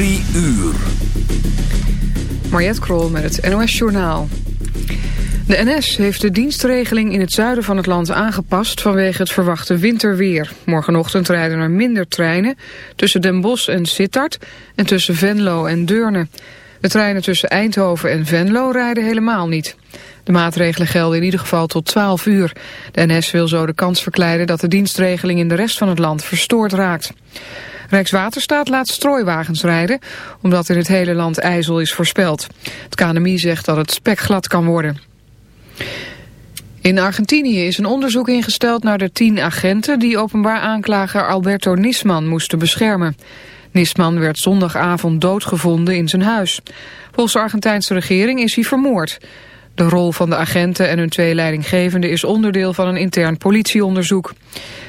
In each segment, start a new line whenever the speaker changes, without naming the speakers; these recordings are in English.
3 uur.
Mariette Krol met het NOS Journaal. De NS heeft de dienstregeling in het zuiden van het land aangepast vanwege het verwachte winterweer. Morgenochtend rijden er minder treinen tussen Den Bosch en Sittard en tussen Venlo en Deurne. De treinen tussen Eindhoven en Venlo rijden helemaal niet. De maatregelen gelden in ieder geval tot 12 uur. De NS wil zo de kans verkleinen dat de dienstregeling in de rest van het land verstoord raakt. Rijkswaterstaat laat strooiwagens rijden, omdat in het hele land ijzel is voorspeld. Het KNMI zegt dat het spekglad kan worden. In Argentinië is een onderzoek ingesteld naar de tien agenten die openbaar aanklager Alberto Nisman moesten beschermen. Nisman werd zondagavond doodgevonden in zijn huis. Volgens de Argentijnse regering is hij vermoord. De rol van de agenten en hun twee leidinggevenden is onderdeel van een intern politieonderzoek.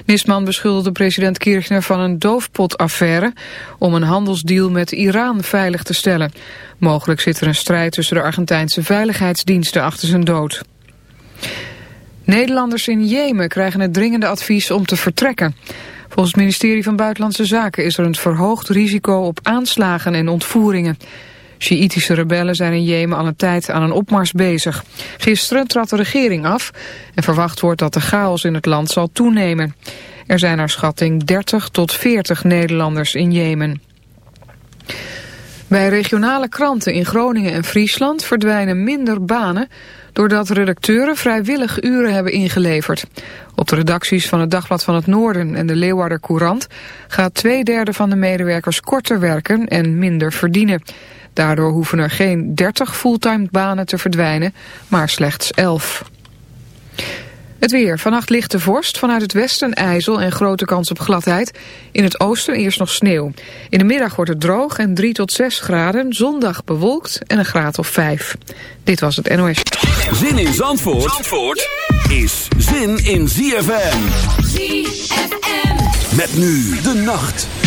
Nisman beschuldigde president Kirchner van een doofpotaffaire om een handelsdeal met Iran veilig te stellen. Mogelijk zit er een strijd tussen de Argentijnse veiligheidsdiensten achter zijn dood. Nederlanders in Jemen krijgen het dringende advies om te vertrekken. Volgens het ministerie van Buitenlandse Zaken is er een verhoogd risico op aanslagen en ontvoeringen. Sjiïtische rebellen zijn in Jemen al een tijd aan een opmars bezig. Gisteren trad de regering af en verwacht wordt dat de chaos in het land zal toenemen. Er zijn naar schatting 30 tot 40 Nederlanders in Jemen. Bij regionale kranten in Groningen en Friesland verdwijnen minder banen doordat redacteuren vrijwillig uren hebben ingeleverd. Op de redacties van het Dagblad van het Noorden en de Leeuwarder Courant gaat twee derde van de medewerkers korter werken en minder verdienen. Daardoor hoeven er geen 30 fulltime banen te verdwijnen, maar slechts 11. Het weer. Vannacht ligt de vorst. Vanuit het westen ijzel en grote kans op gladheid. In het oosten eerst nog sneeuw. In de middag wordt het droog en 3 tot 6 graden. Zondag bewolkt en een graad of 5. Dit was het NOS.
Zin in Zandvoort, Zandvoort is zin in ZFM. ZFM. Met nu de nacht.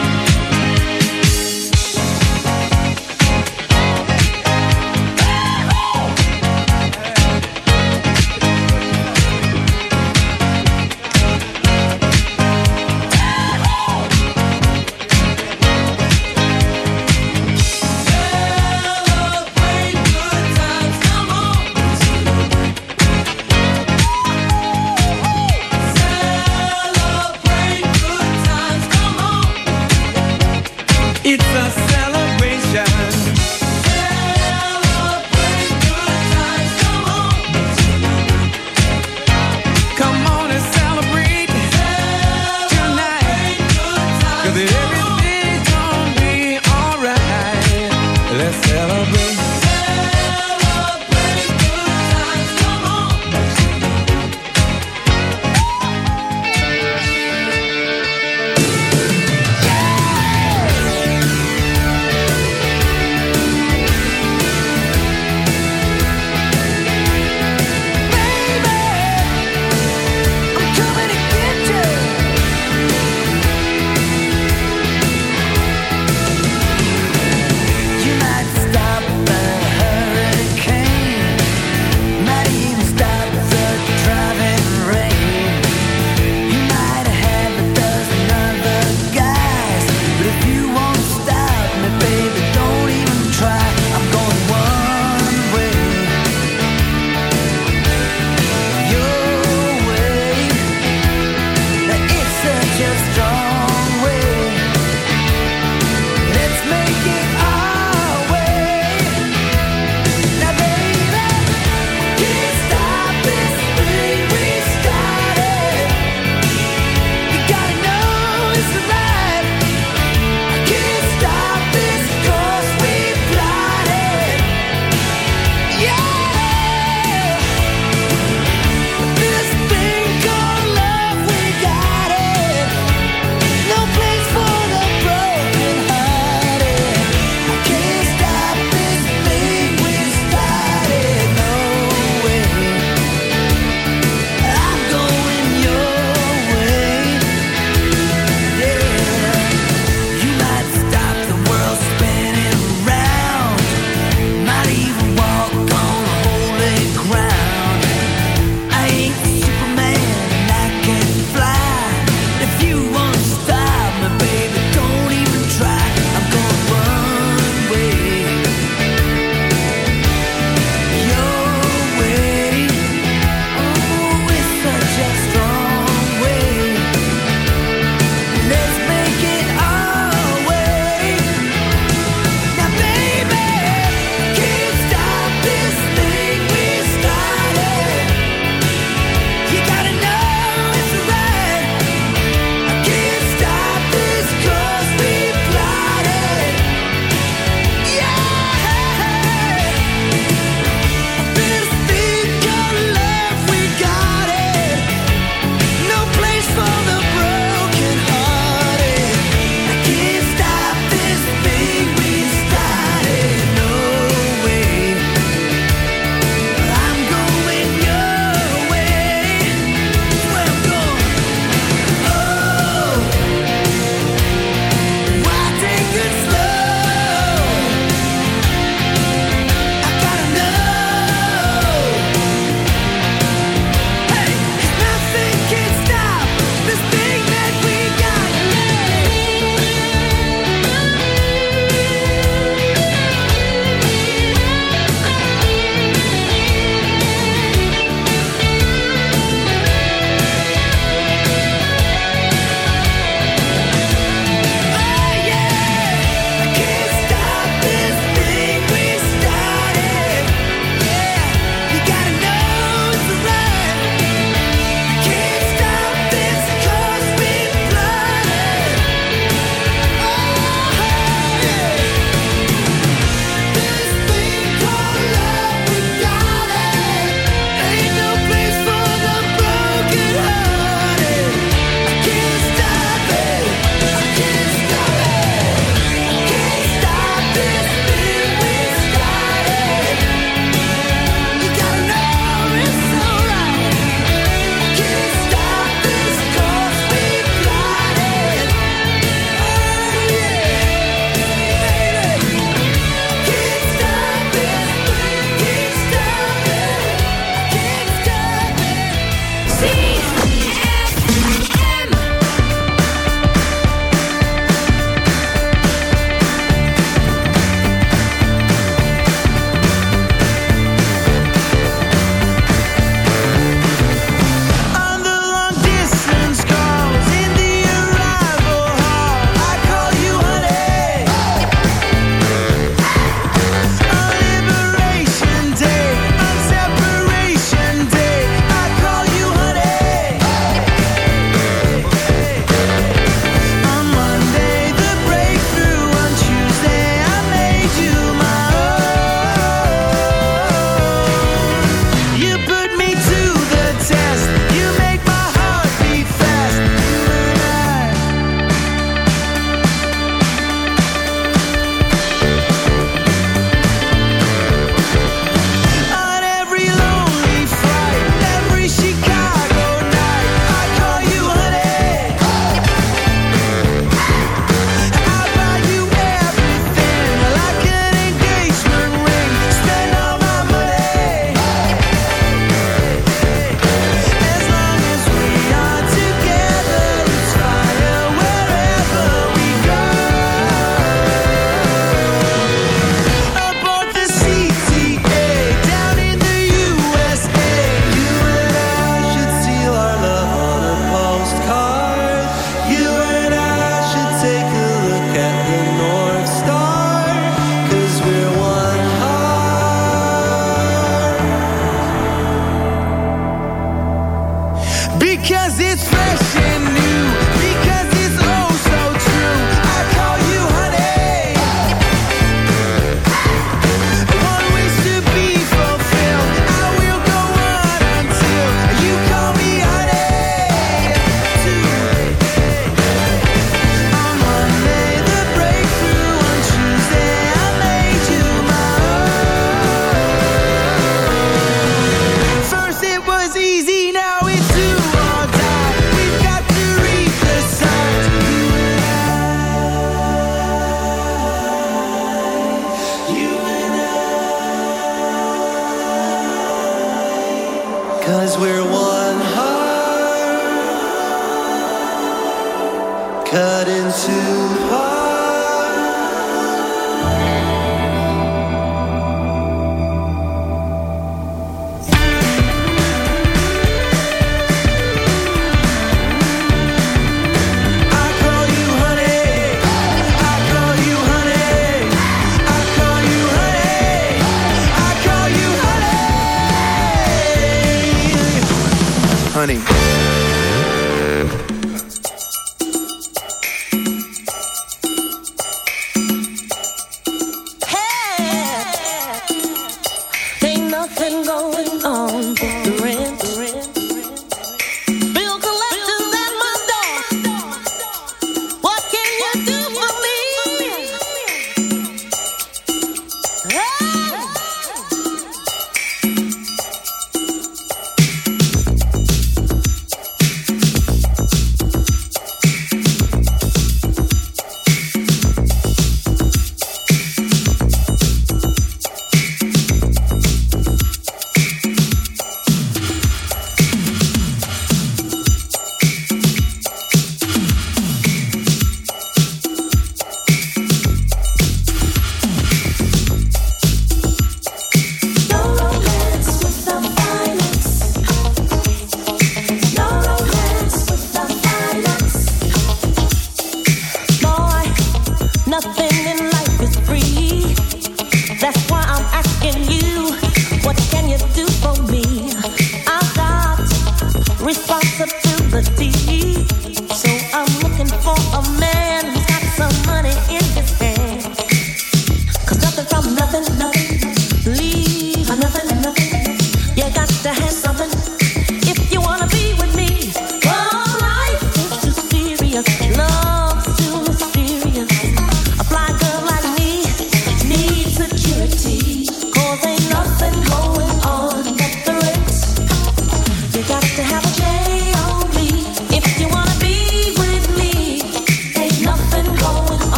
Going on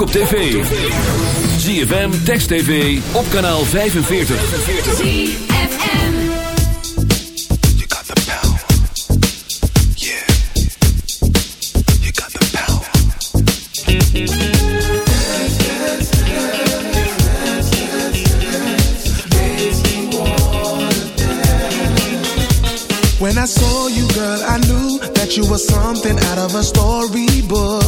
ook op tv. ZFM, Text TV, op kanaal 45.
ZFM
You got the power. Yeah. You got the power.
When I saw you, girl, I knew that you were something out of a storybook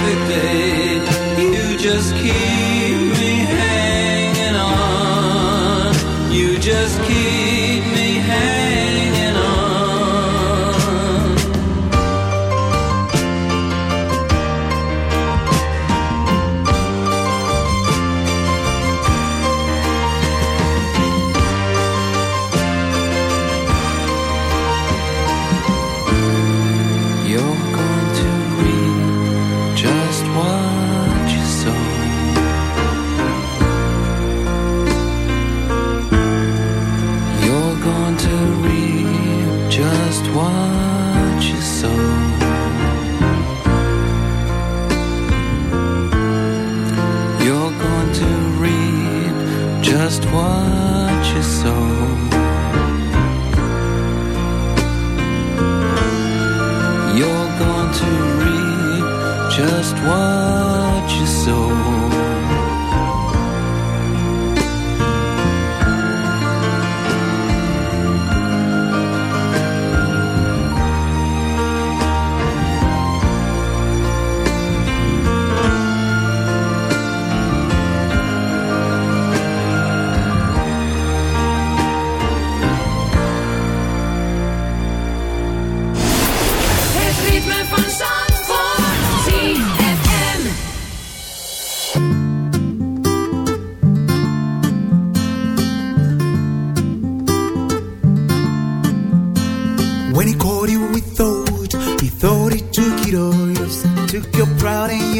just keep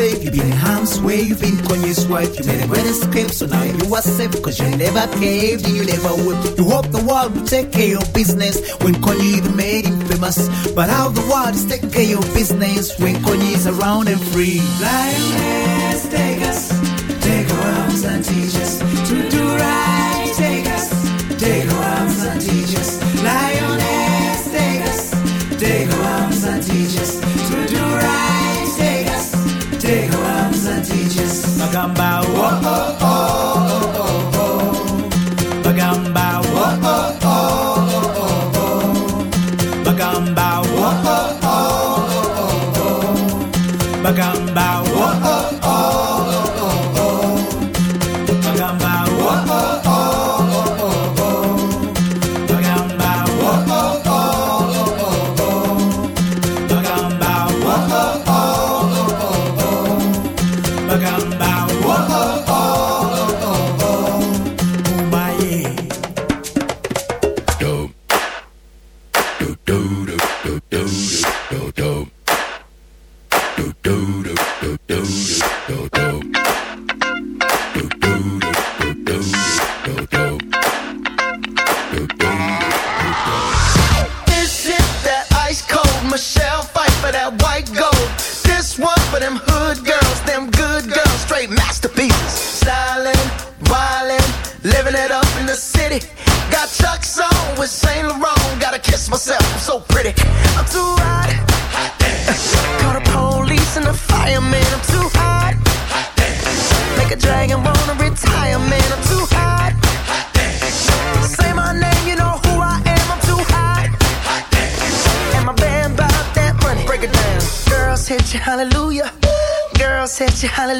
late, you've been in harm's way, you've been Kanye's wife, you made a great escape, so now you are safe, cause you never caved and you never would. You hope the world will take care of business when Kanye the made him famous, but how the world is taking care of business when Kanye is around and free. Lioness, take us, take our arms and teach us to do right, take us, take our arms and teach us. Lioness, Kamba. Whoa.
Hallelujah.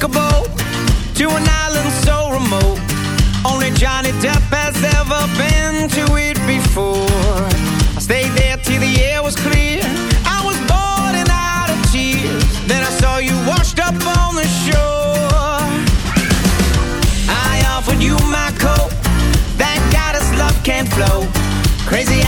To an island so remote. Only Johnny Depp has ever been to it before. I stayed there till the air was clear. I was bored and out of tears. Then I saw you washed up on the shore. I offered you my coat. Thank God his love can't flow. Crazy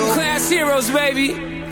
Class heroes, baby.